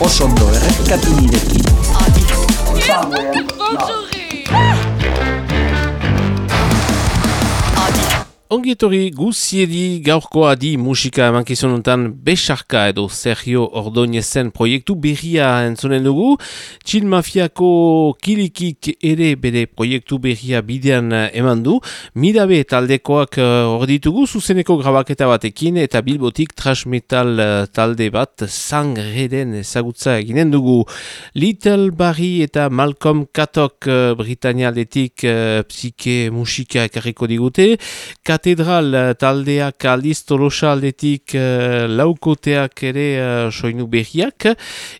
osondo errepikatu nirekin. Ongietori guziedi gaurkoa di musika emankizununtan Besarka edo Sergio Ordoñezen proiektu berria entzonen dugu. Txil Mafiako kilikik ere bere proiektu berria bidean eman du. Midabe taldekoak eh, hor ditugu zuzeneko grabaketa batekin eta bilbotik trash metal eh, talde bat sangreden ezagutza eginen dugu. Little Barry eta Malcolm Katok uh, Britannialdetik uh, psike musika ekarriko digute katedral eh, taldeak aldiz tolosa aldetik uh, laukoteak ere uh, soinu berriak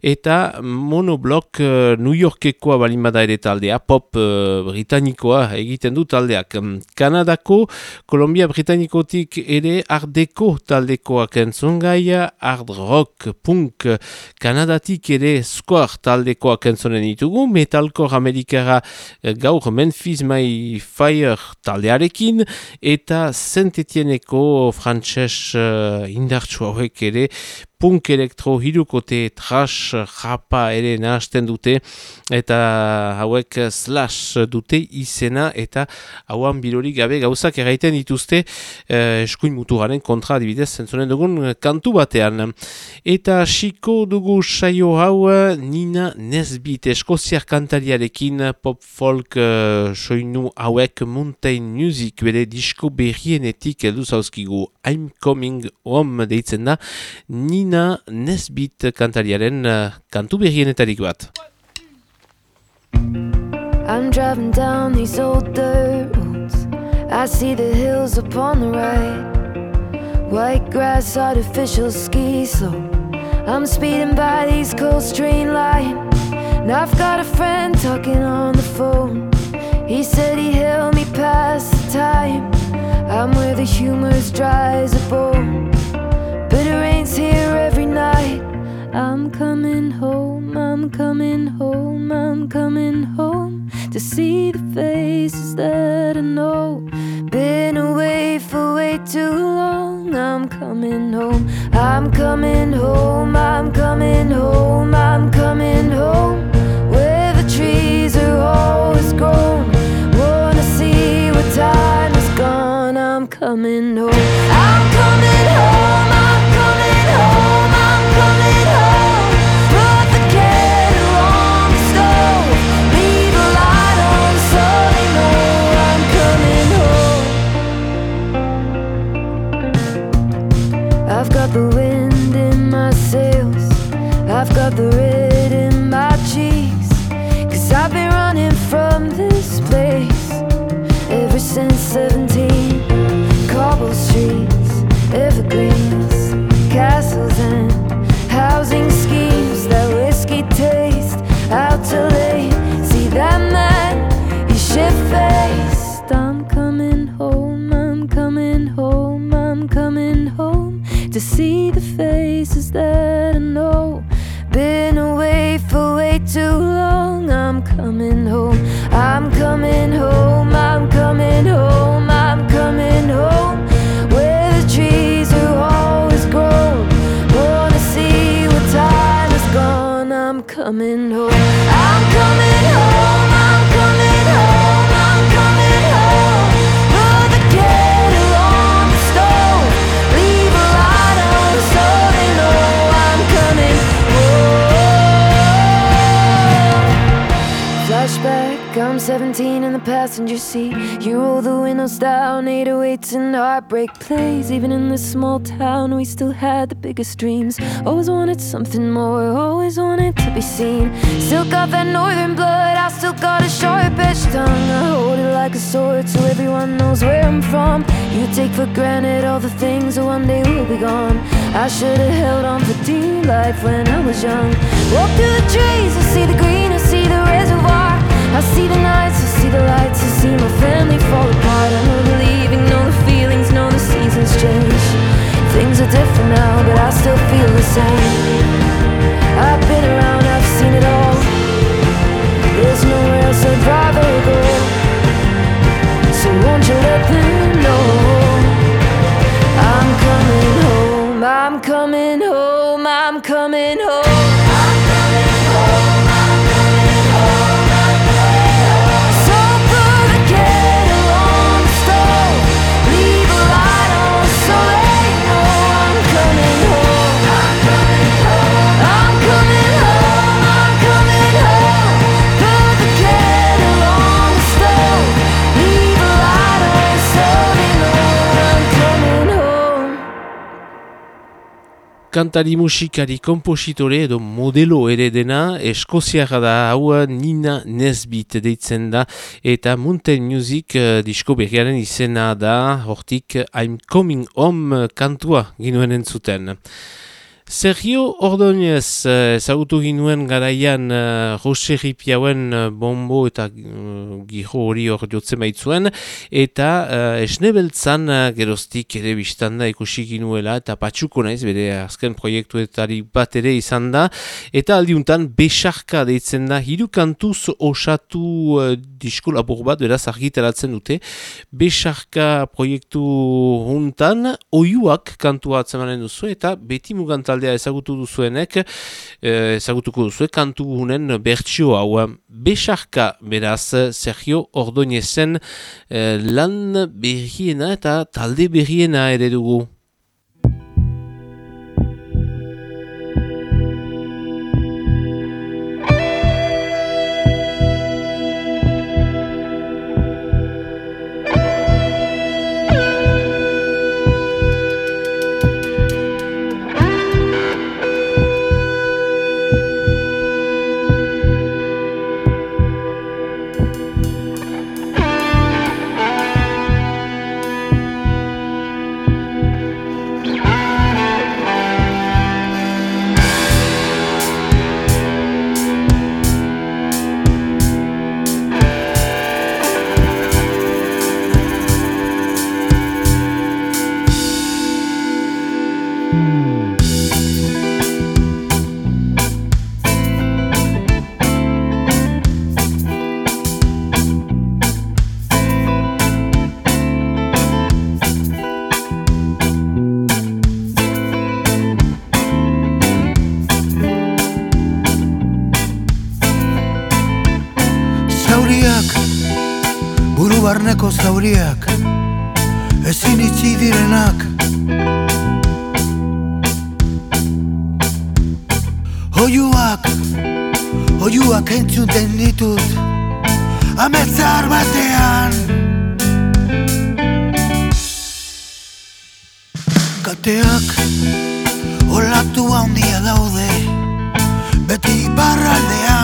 eta monoblok uh, New Yorkekoa balimada ere taldea pop uh, britanikoa egiten du taldeak. Kanadako Kolombia britanikotik ere ardeko taldekoak entzun gaia hard rock, punk Kanadatik ere square taldekoak entzonen ditugu metalcore amerikara gaur Memphis My Fire taldearekin eta Saint-Etienneko frantses uh, indartsu hauek ere punk elektro hirukote trash japa ere nahazten dute eta hauek slash dute izena eta hauan bilori gabe gauzak erraiten dituzte eh, eskuin mutuaren kontra adibidez zentzonen dugun kantu batean. Eta xiko dugu saio hau Nina Nesbit eskoziar kantariarekin pop folk eh, soinu hauek mountain music bere disko berrienetik edu zauzkigu I'm coming home deitzen da Nina Nina Nesbit kantariaren kantu eh, berrienetarik bat. I'm driving down these old dirt roads. I see the hills upon the right. White grass, artificial ski slope. I'm speeding by these coast train line And I've got a friend talking on the phone. He said he held me past the time. I'm where the humor's dry as a bone but it rains here every night. I'm coming home, I'm coming home, I'm coming home to see the faces that I know. Been away for way too long. I'm coming home, I'm coming home, I'm coming home, I'm coming home. Where the trees are always grown. Wanna see what time is gone. I'm coming home, I'm coming home. The I'm coming home to see the faces that I know been away for way too long. I'm coming home. I'm coming home. Passenger seat. You roll the windows down, 808s and heartbreak plays. Even in this small town, we still had the biggest dreams. Always wanted something more, always wanted to be seen. Still got that northern blood, I still got a sharp edged tongue. I hold it like a sword so everyone knows where I'm from. You take for granted all the things that one day will be gone. I should have held on for dear life when I was young. Walk through the trees, I see the green, I see the reservoir. I see the nights, see the lights, I see my family fall apart. I know the leaving, know the feelings, know the seasons change. Things are different now, but I still feel the same. I've been around, I've seen it all. There's nowhere else I'd rather go. So won't you let them know I'm coming home, I'm coming home, I'm coming home. Kantari musikari kompositore edo modelo ere dena, eskoziara da hau Nina Nesbit deitzen da, eta Mountain Music uh, disko berriaren izena da, hortik I'm Coming Home kantua ginuen entzuten. Sergio Ordonez, eh, ezagutu ginuen garaian uh, Jose Ripiauen uh, bombo eta uh, giho hori hor jotzen baitzuen, eta uh, esnebeltzan uh, geroztik ere biztanda ikusi ginuela, eta patxuko naiz, bere azken proiektuetari bat ere izan da, eta aldiuntan besarka deitzen da, hiru kantuz osatu uh, disko labur bat, beraz argitaratzen dute, besarka proiektu huntan, oiuak kantua atzemanen duzu, eta beti mugantal taldea ezagutu duzuenek, eh, ezagutuko duzuek, kantu gunen bertsio hau. Besarka, beraz, Sergio Ordoñezen eh, lan berriena eta talde berriena ere dugu. Barneko zauriak ezin itzi direnak. Oiuak, oiuak entzuten ditut Ametzar batean. Kateak olatu handia daude Beti barraldean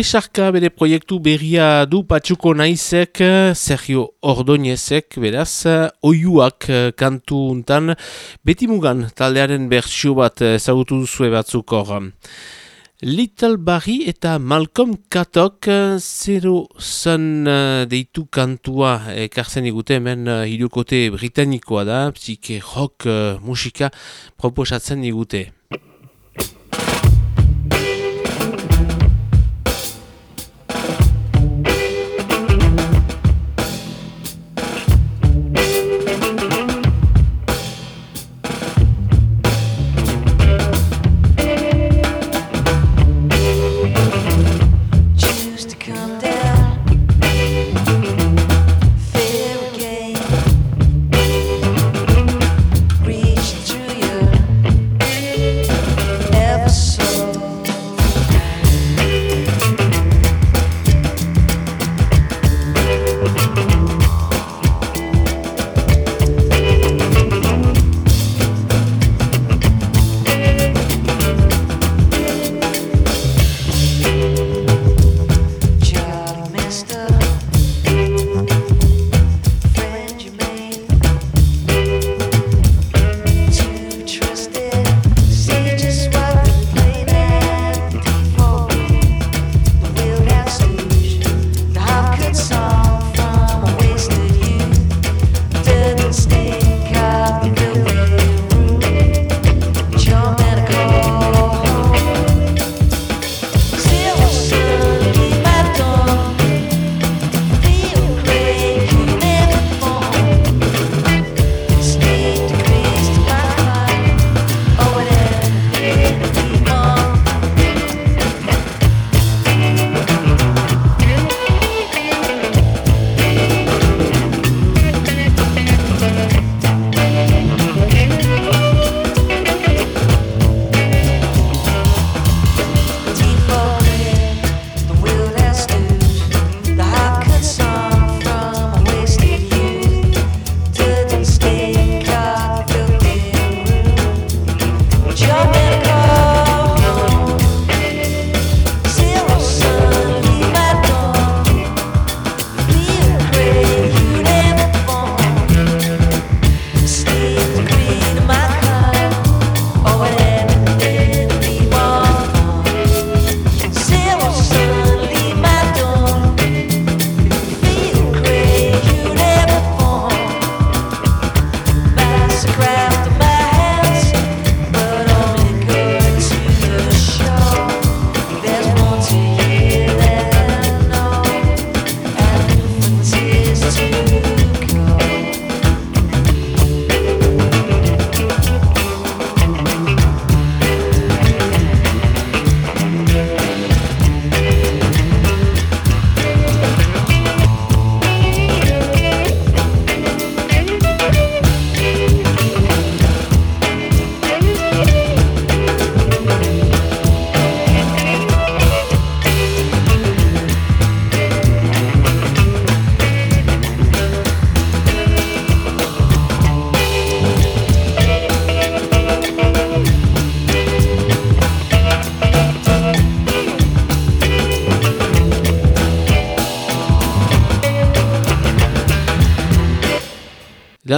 Besarka bere proiektu berria du patxuko naizek, Sergio Ordoñezek, beraz, oiuak kantu untan, beti mugan taldearen bertsio bat ezagutu duzue batzuk hor. Little Barry eta Malcolm Katok zero zen deitu kantua ekartzen igute hemen hirukote britanikoa da, psike rock musika proposatzen igute.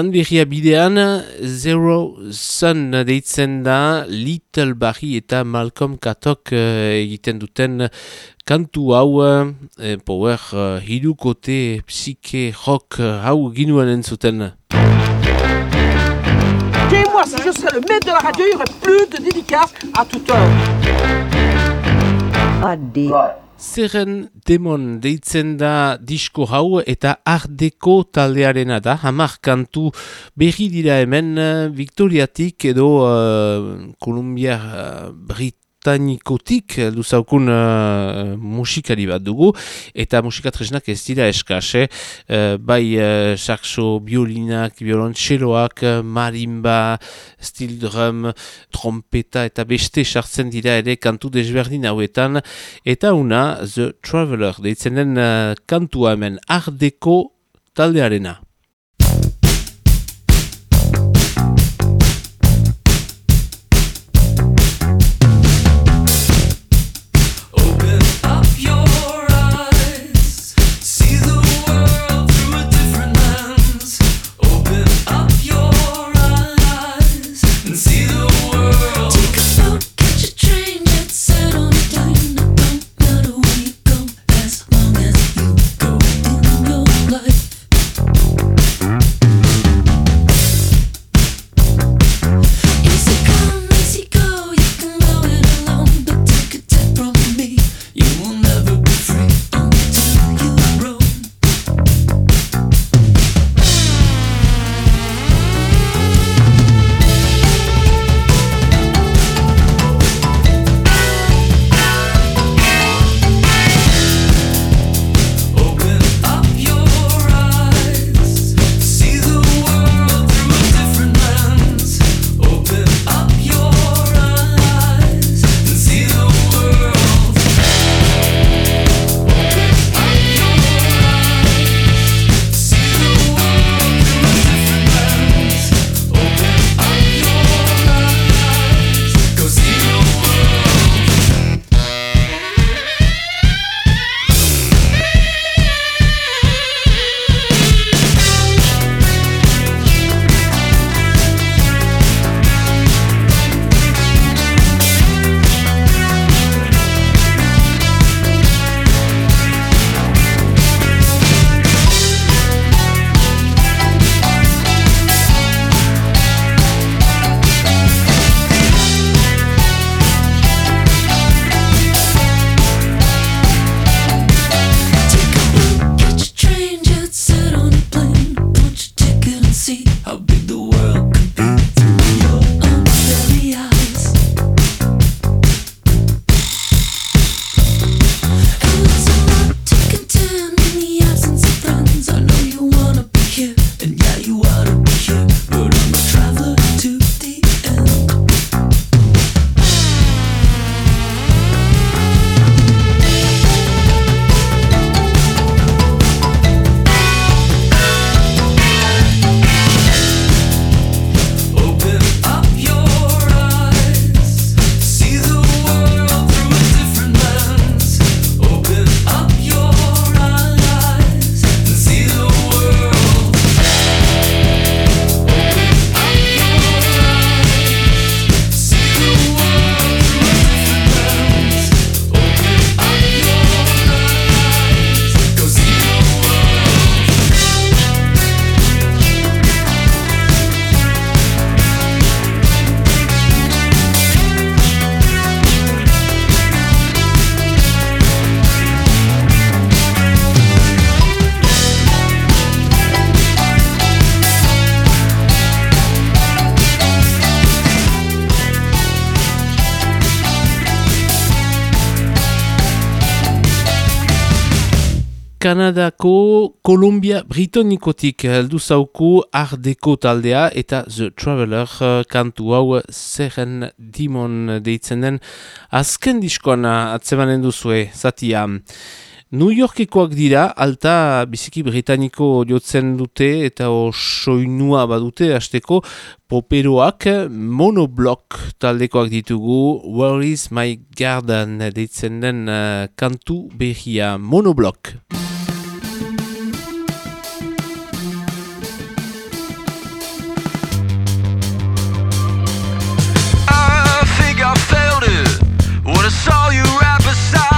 Lan berria bidean, Zero Sun deitzen da, Little Barry eta Malcolm Katok uh, egiten duten kantu hau, uh, power uh, hirukote, psike, rock, uh, hau ginuen entzuten. Dis-moi, si je serais le maître de la radio, il y aurait plus de dédicaces à toute heure. Adi. Zerren demon deitzen da disko hau eta ardeko taldearena da. Hamar kantu berri dira hemen Victoriatik edo uh, Columbia uh, Brit britanikotik duzaukun uh, musikari bat dugu, eta musikatresnak ez dira eskase, uh, bai uh, saxo, biolinak, violontxeloak, marimba, steel drum, trompeta eta beste sartzen dira ere kantu desberdin hauetan, eta una The Traveler, deitzen den uh, kantu hemen ardeko taldearena. Kanadako Kolumbia Britonikotik heldu zauku Ardeko taldea eta The Traveler uh, kantu hau zerren dimon deitzen den. Azken diskoan atzemanen duzue, zatia. New Yorkekoak dira, alta biziki britaniko jotzen dute eta soinua badute hasteko poperoak. Monoblock taldekoak ditugu Where is my garden? Deitzen den uh, kantu behia When I saw you right beside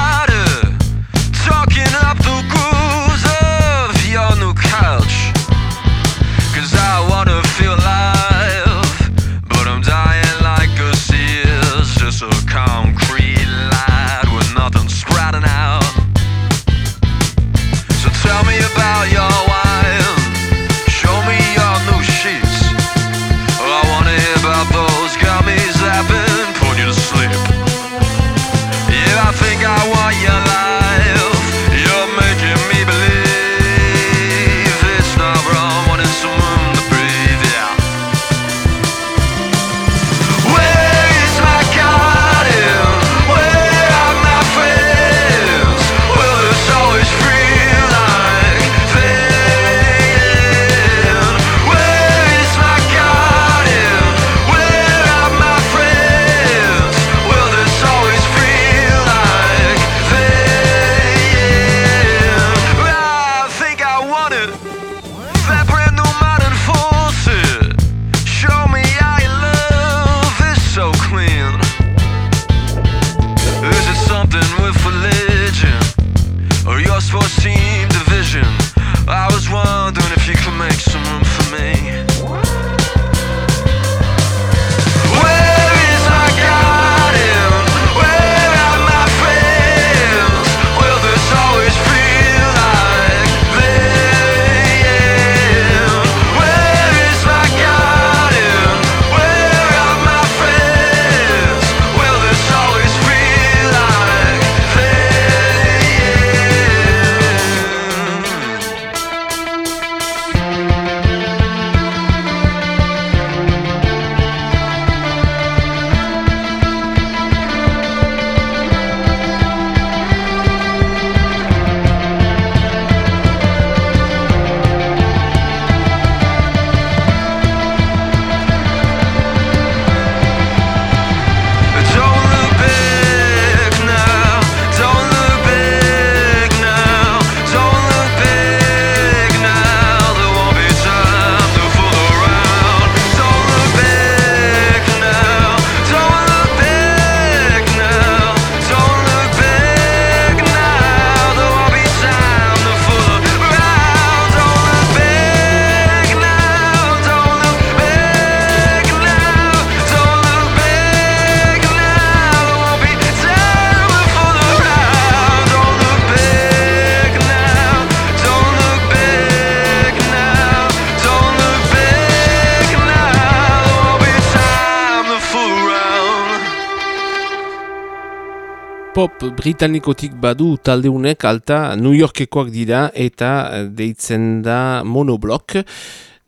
britanikotik badu taldeunek alta New Yorkekoak dira eta eh, deitzen da monoblock.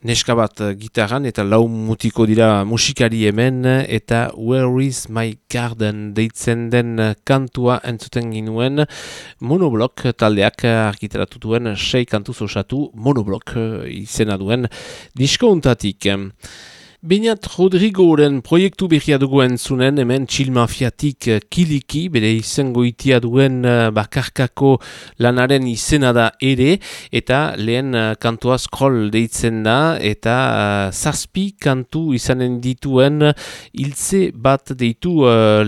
Neska bat eh, gitaran eta lau mutiko dira musikari hemen eta Where is my garden deitzen den kantua entzuten ginuen monoblock taldeak argitaratu sei kantu osatu monoblock eh, izena duen disko untatik. Beinat Rodrigoren proiektu behia dugu entzunen, hemen txilmafiatik eh, kiliki, bere izango itia duen uh, bakarkako lanaren izena da ere, eta lehen uh, kantua scroll deitzen da, eta uh, zazpi kantu izanen dituen hiltze bat deitu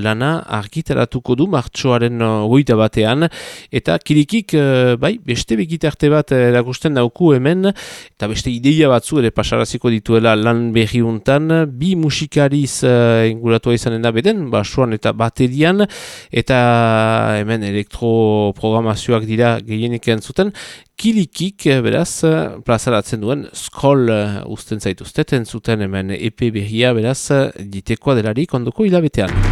lana argitaratuko du martxoaren uh, batean, eta kilikik, bai, beste begitarte bat erakusten dauku hemen, eta beste ideia batzu ere pasaraziko dituela lan behiun honetan bi musikariz uh, inguratua izanen da beden, basuan eta baterian, eta hemen elektroprogramazioak dira gehienik entzuten, kilikik, eh, beraz, plazaratzen duen, scroll uh, usten zaituzteten zuten hemen EP behia, beraz, ditekoa delarik ondoko hilabetean.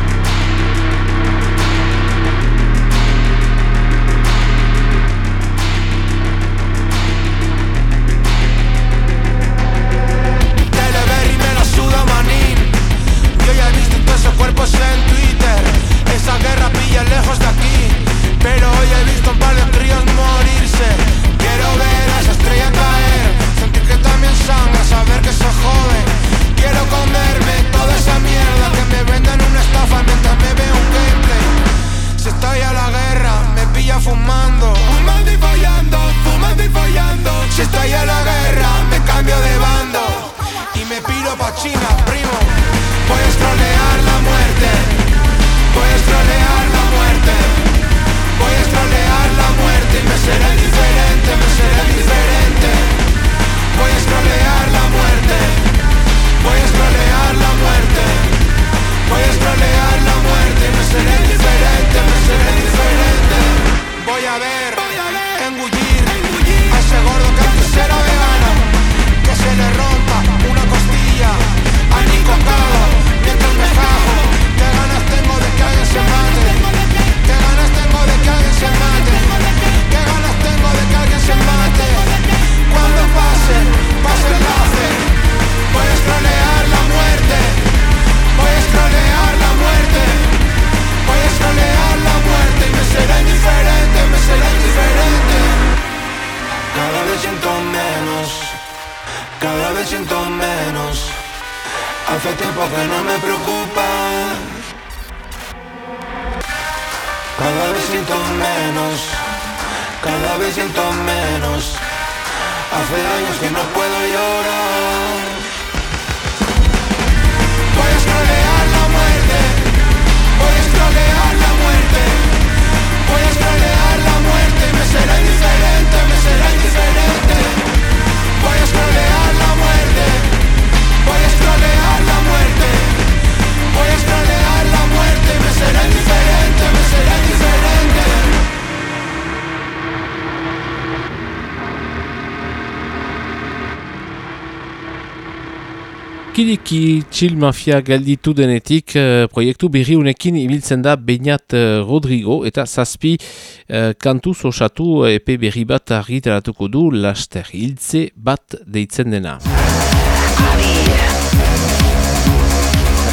Kiliki Chill Mafia galditu denetik eh, proiektu berri unekin ibiltzen da Beñat eh, Rodrigo eta zazpi uh, kantuz osatu epe berri bat argitaratuko du laster hiltze bat deitzen dena.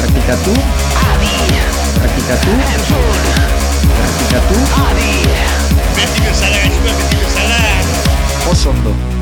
Errepikatu. Errepikatu. Errepikatu. Beti bezala, gaizua, beti bezala. Oso ondo.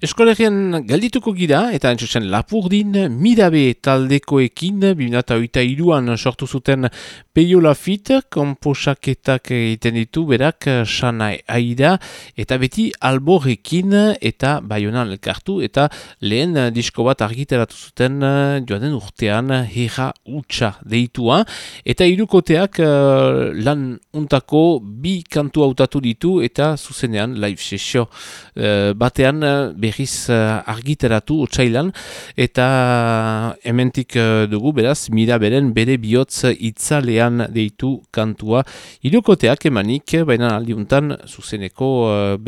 Eskolegian galdituko gira eta entzusen lapurdin mirabe taldekoekin 2008an sortu zuten Peio Lafit, komposaketak egiten ditu berak sana aida eta beti alborrekin eta baionan elkartu eta lehen disko bat argiteratu zuten joan den urtean herra utxa deitua. Eta irukoteak uh, lan untako bi kantu hautatu ditu eta zuzenean live sesio uh, batean uh, berriz uh, argiteratu otsailan. Eta hementik uh, dugu beraz mira beren bere bihotz itzalean deitu kantua. Irukoteak emanik baina aldiuntan zuzeneko uh,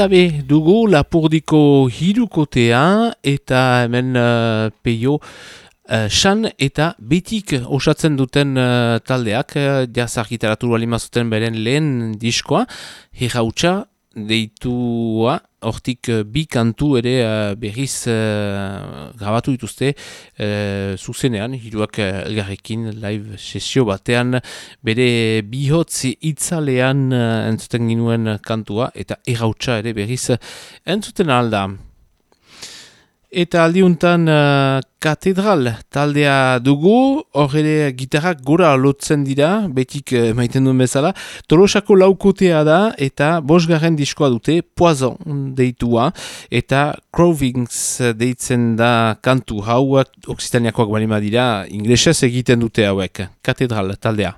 Midabe dugu lapurdiko hirukotea eta hemen uh, peio uh, San eta betik osatzen duten uh, taldeak uh, jaz argitaratu alimazuten beren lehen diskoa, herrautxa deitua, hortik uh, bi kantu ere uh, berriz uh, grabatu dituzte uh, zuzenean, hiruak elgarrekin live sesio batean bere bihotzi itzalean uh, entzuten ginuen kantua eta errautsa ere berriz entzuten alda. Eta aldiuntan uh, katedral taldea dugu, hor ere gitarrak gora lotzen dira, betik uh, maiten duen bezala. Tolosako laukotea da eta bosgarren diskoa dute, Poison deitua, eta Crovings deitzen da kantu hauak, oksitaniakoak balima dira, inglesez egiten dute hauek, katedral taldea.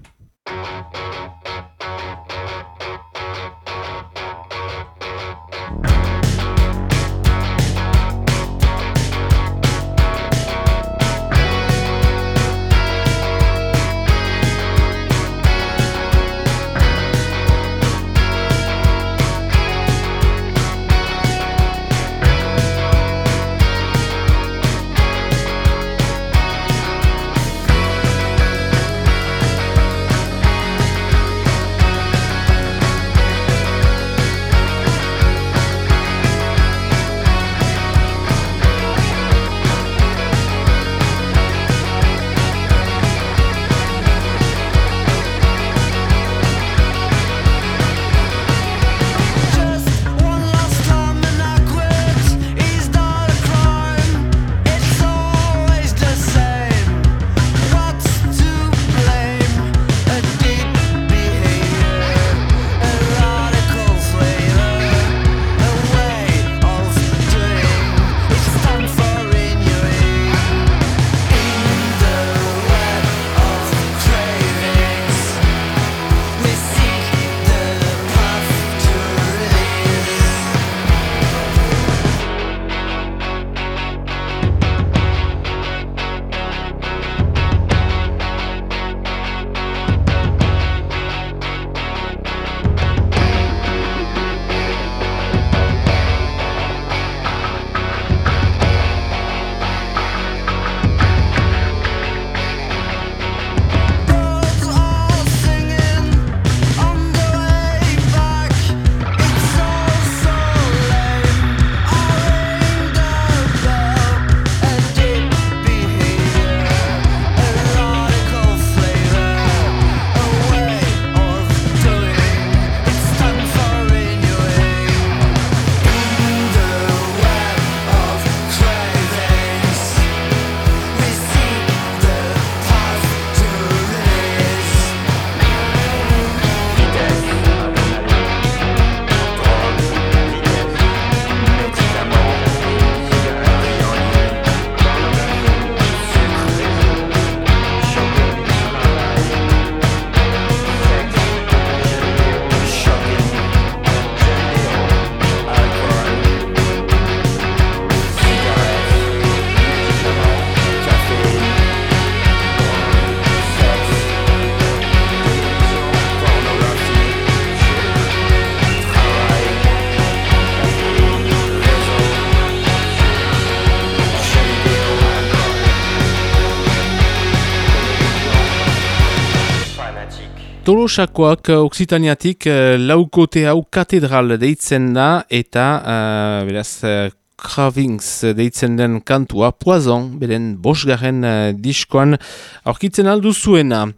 Tolosakoak uh, Oksitaniatik uh, laukote hau katedral deitzen da eta uh, beraz uh, Cravings deitzen den kantua Poison, beren bosgarren uh, diskoan aurkitzen aldu zuena.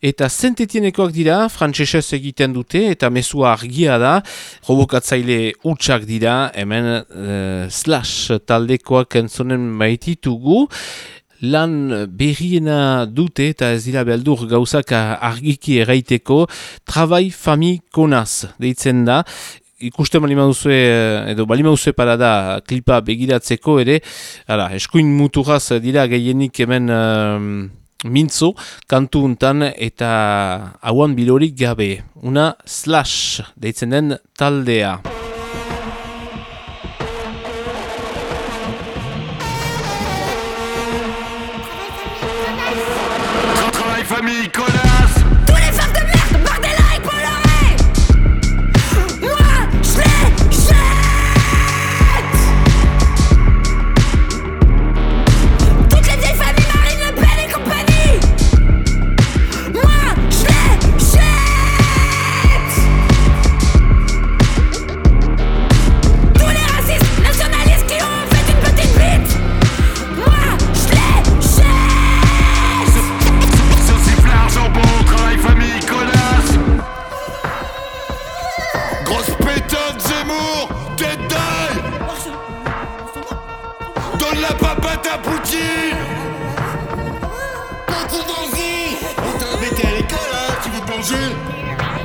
Eta zentetienekoak dira, frantsesez egiten dute eta mesua argia da, robokatzaile utxak dira, hemen uh, slash taldekoak entzonen maititugu lan berriena dute eta ez dira beldur gauzak argiki erraiteko trabai fami konaz deitzen da. Ikusten balima duzue, edo balima duzue para da klipa begiratzeko ere ara, eskuin muturaz dira gehienik hemen um, mintzo kantu untan eta hauan bilorik gabe. Una slash deitzen den taldea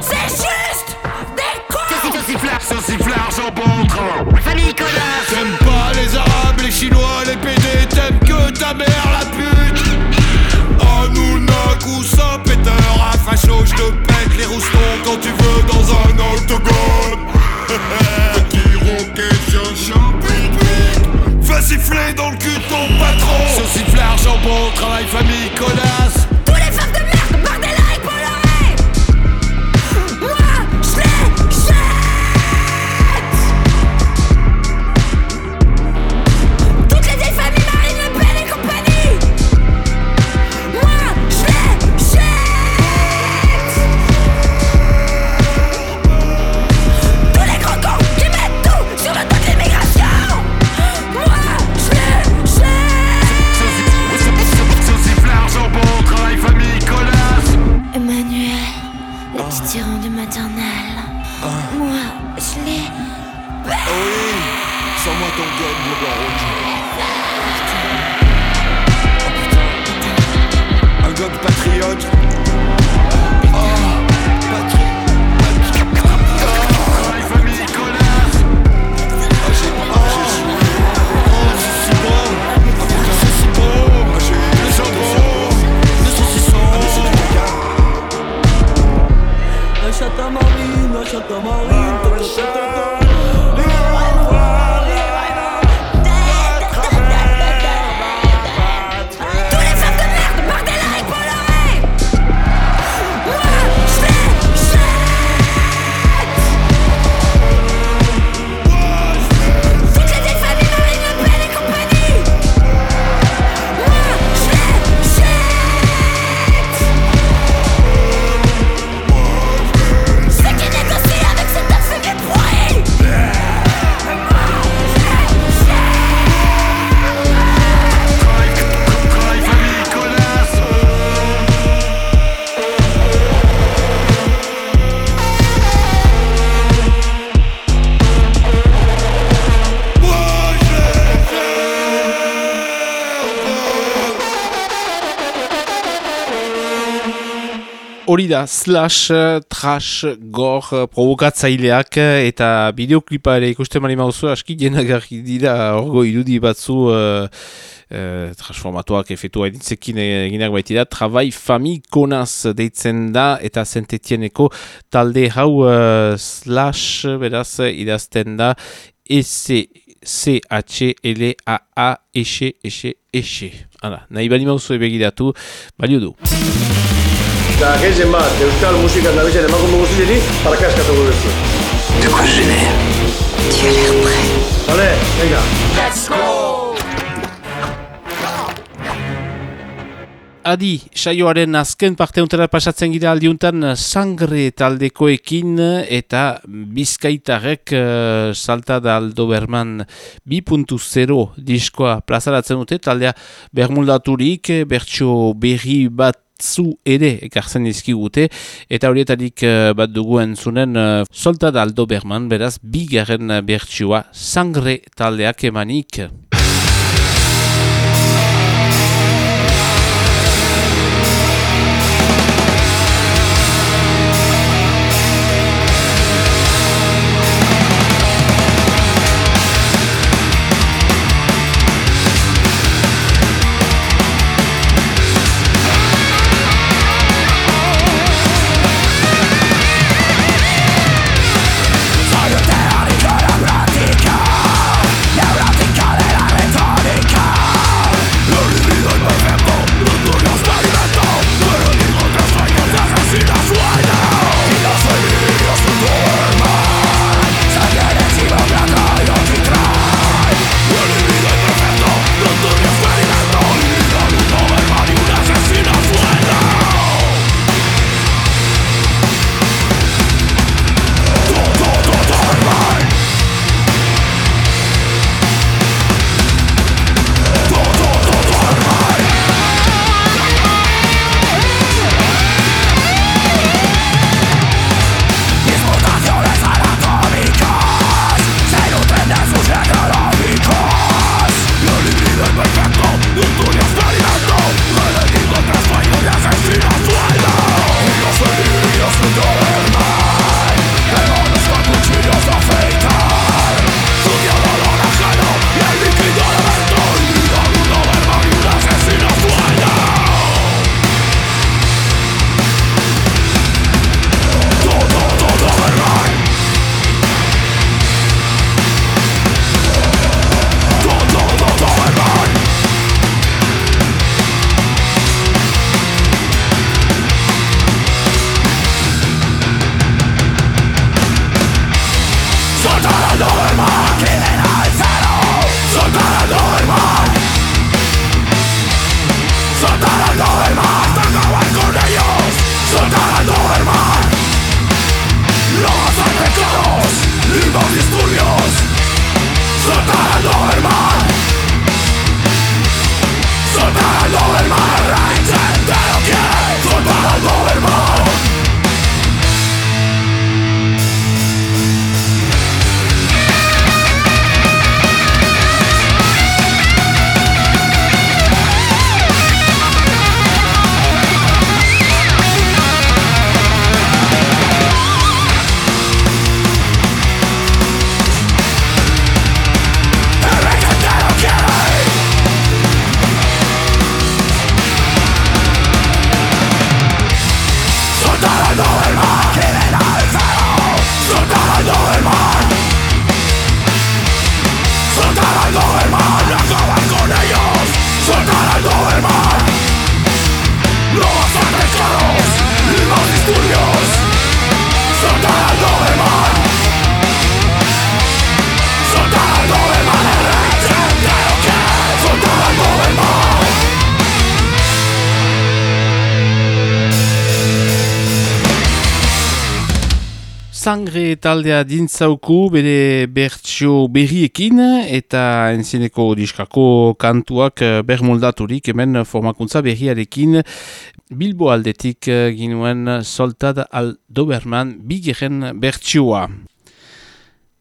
C'est juste des cons. Sauciflard, sauciflard, jambon, train Famille connasse T'aimes pas les arabes, les chinois, les PD T'aimes que ta mère la pute. Oh Nounak sans péteur À facho, je te pète les roustons Quand tu veux dans un octogone. Petit roquet, chien, Va siffler dans le cul de ton patron. Sauciflard, jambon, travail, famille, connasse Hori da, slash, trash, gor, provokatzaileak eta bideoklipa ere ikusten mani mauzu, aski jenagarri dira orgo irudi batzu eh, eh, transformatuak efetua editzekin eginak baitira, travai fami konaz deitzen da eta zentetieneko talde hau eh, slash, beraz, idazten da, S C H L A A exe exe exe. Hala, nahi bali mauzu ebegiratu, balio du. Eta gehien bat, euskal musikan dabizen emakume guztieri, parakaskatuko duzu. De quoi je l'air Tu as l'air prêt. Vale, venga. Adi, saioaren azken parte untera pasatzen gira aldiuntan sangre taldekoekin eta bizkaitarrek uh, salta da aldo berman 2.0 diskoa plazaratzen dute, taldea bermuldaturik, bertso berri bat zu ere ekartzen dizkigute eta horietarik eh, bat dugu entzunen uh, solta da aldo berman beraz bigarren bertsioa sangre taldeak emanik. Taldea dintzauku bere bertsio berriekin eta entzineko diskako kantuak eh, bermoldaturik hemen formakuntza berriarekin Bilbo aldetik eh, ginuen soltad al Doberman bigeren bertsioa.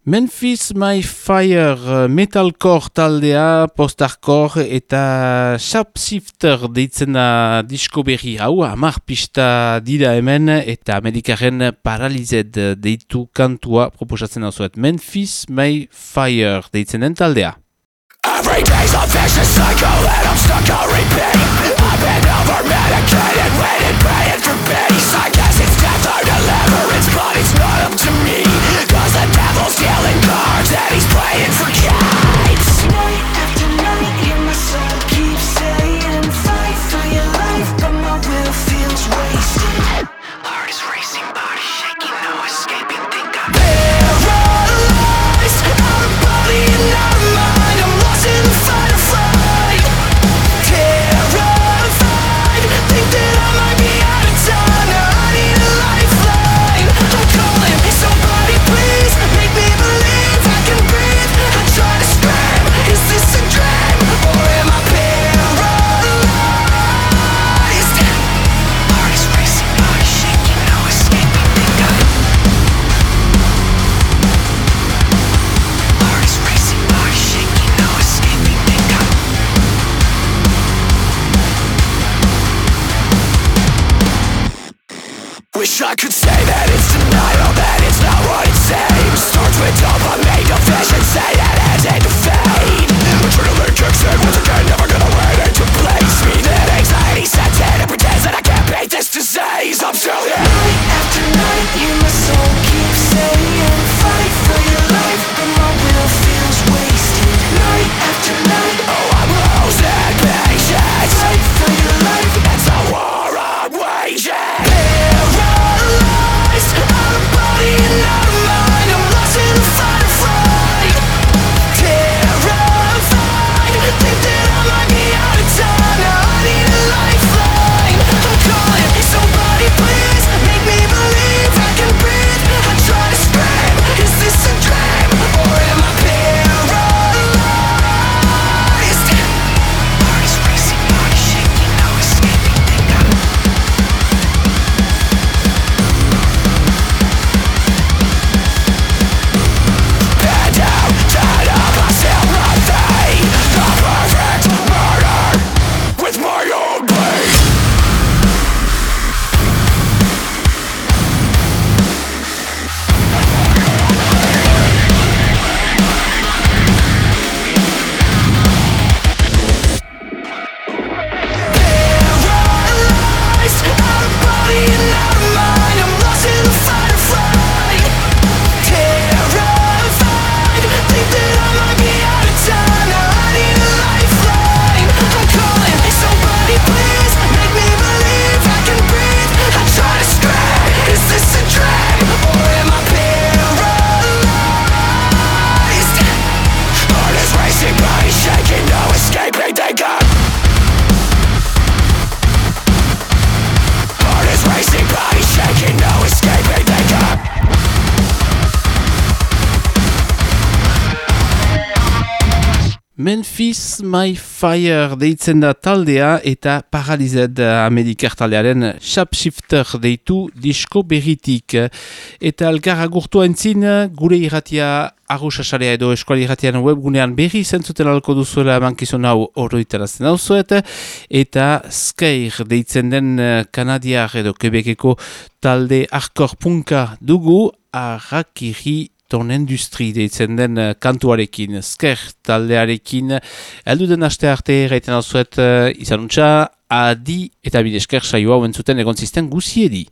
Memphis My Fire uh, metalcore taldea, post-hardcore eta sharpshifter deitzen da disko berri hau, amar pista dira hemen eta amerikaren paralized deitu kantua proposatzen hau zuet. Memphis My Fire deitzen den taldea. Every day's a vicious cycle and I'm stuck on repeat. I've been over medicated, waiting, praying for peace I guess it's death or deliverance, but it's not up to me. Cause the devil's dealing cards and he's playing for keeps Days up till the night after night in my soul My Fire deitzen da taldea eta Paralized Amerikar taldearen Shapeshifter deitu disko berritik. Eta elkar agurtua entzin gure irratia arrosasarea edo eskuali irratian webgunean berri zentzuten alko duzuela mankizun hau oroitarazten hau zuet. Eta Skeir deitzen den eh, Kanadiar edo Quebeceko talde arkor punka dugu arrakiri ton industri deitzen den eh, kantuarekin, sker taldearekin, heldu den aste arte gaiten alzuet uh, izanuntza, adi eta bidesker saioa hau entzuten egon zisten guziedi.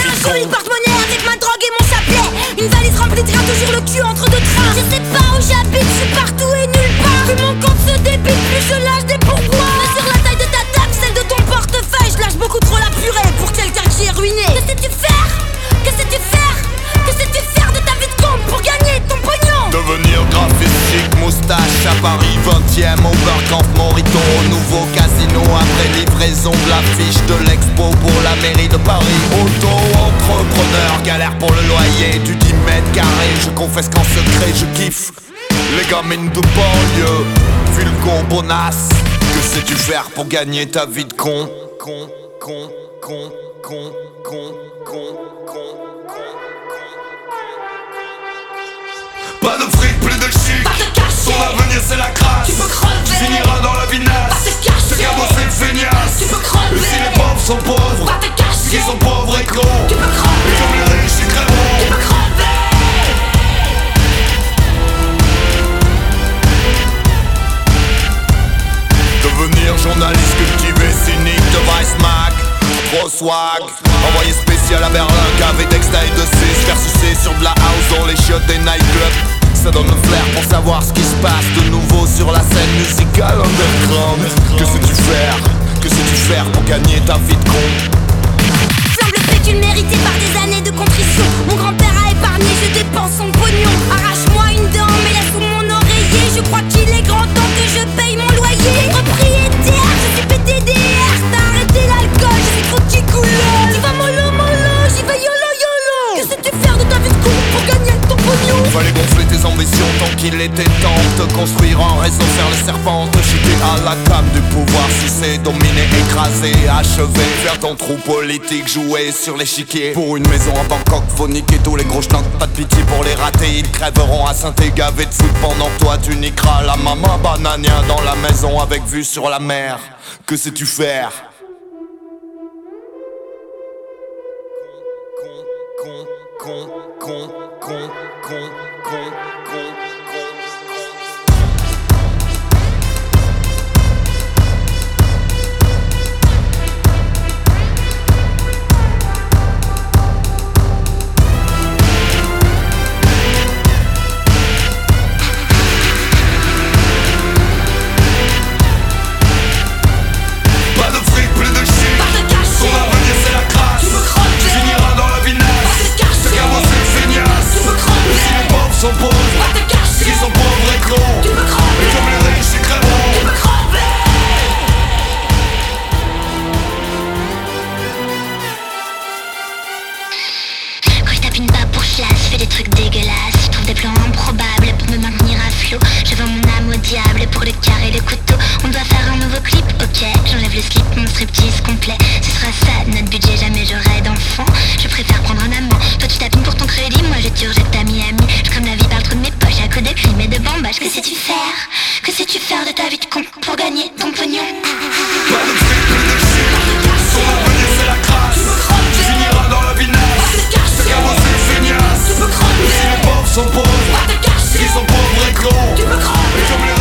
Opération Hit Partemania livraison de l'expo pour la mairie de Paris. Auto-entrepreneur, galère pour le loyer. Du 10 mètres carrés Je confesse qu'en secret je kiffe les gamines de banlieue. Vulgo bonasse Que sais-tu faire pour gagner ta vie de con? Con, con, con, con, con, con, con Pas de fric, plus de chic. Pas de cacher Ton avenir c'est la crasse Tu peux crever. Tu finiras dans la vinasse Gamin c'est le feignasse. Tu peux crever. Et si les pauvres sont pauvres Pas te cacher. Ils sont pauvres et clos Tu peux crever. Comme les riches ils crèveront Tu peux crever. Devenir journaliste cultivé, cynique de Vice Mag Gros swag Envoyé spécial à Berlin, d'exta et de 6 Faire sucer sur de la house dans les chiottes des nightclubs Ça donne le flair pour savoir ce qui se passe de nouveau sur la scène musicale underground. Que sais-tu faire? Que sais-tu faire pour gagner ta vie de con? Pécule mérité par des années de contrition. Mon grand-père a épargné, je dépense son pognon. Arrache-moi une dent, mais laisse sous mon oreiller. Je crois qu'il est grand temps que je paye mon loyer. Propriétaire, je suis PTDR T'as arrêté l'alcool, je suis trop petit couleur. Tu vas mollo Fallait gonfler tes ambitions tant qu'il était temps de construire un réseau, faire le serpent, te chuter à la came du pouvoir, sucer, dominer, écraser, achever, faire ton trou politique, jouer sur l'échiquier. Pour une maison à Bangkok, faut niquer tous les gros schnocks, pas de pitié pour les ratés, ils crèveront à saint gavé de foot pendant que toi tu niqueras la maman banania dans la maison avec vue sur la mer. Que sais-tu faire? Con, con, con, con, con, con, con, sont pauvres. Pas te cacher Ils sont pauvres et clos Tu peux crever. Et comme les riches ils crèveront Tu peux crever. Quand je tape une barre pour chasse, je fais des trucs dégueulasses. Je trouve des plans improbables pour me maintenir à flot diable pour le carré et le couteau. On doit faire un nouveau clip, ok J'enlève le slip, mon striptease complet. Ce sera ça, notre budget, jamais j'aurai d'enfant. Je préfère prendre un amant. Toi tu tapines pour ton crédit, moi je te rejette ta Miami. Je crame la vie par le trou de mes poches à coups de crime et de bambage Que sais-tu faire? Que sais-tu faire de ta vie de con pour gagner ton pognon? Pas de fric, plus de avenir c'est la crasse Tu finiras dans la vinasse Ce gamin c'est le feignasse Tu peux crever Si les pauvres sont pauvres. Pas te cacher Ils sont pauvres et clos Tu peux crever Et comme les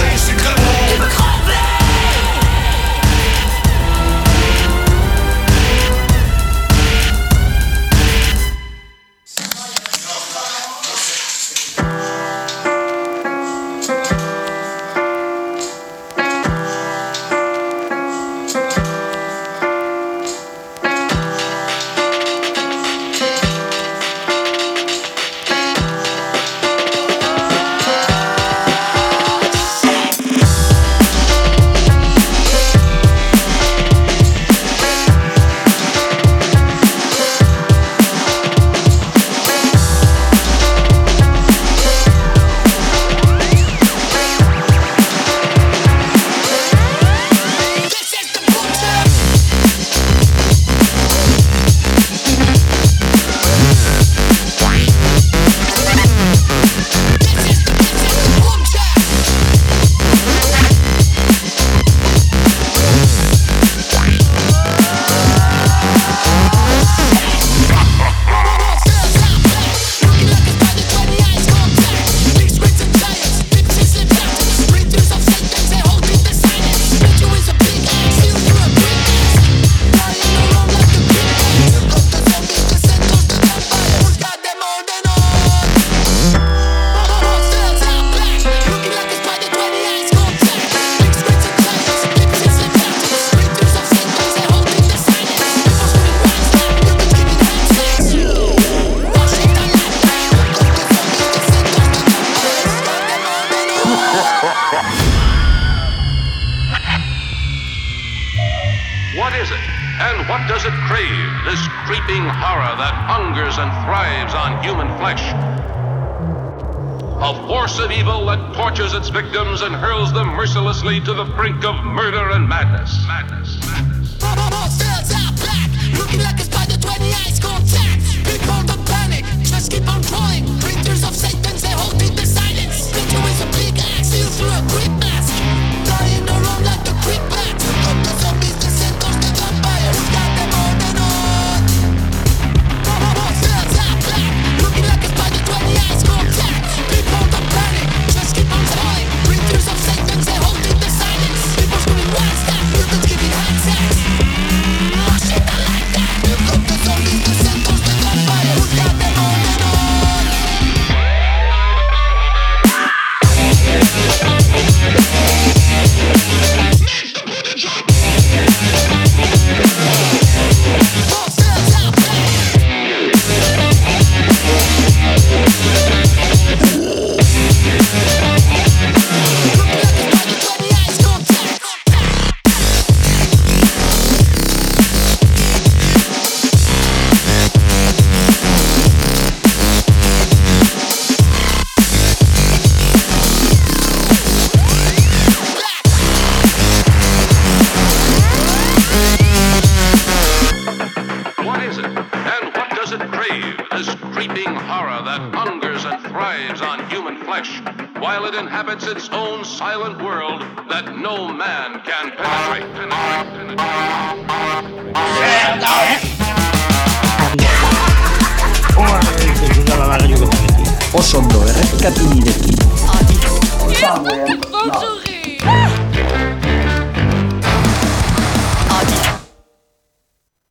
tortures its victims and hurls them mercilessly to the brink of murder and madness. Madness. madness. Looking like a spider 20 eyes contact. Panic, just keep on crawling. Of Satan, they hold the silence. With a big axe, through a.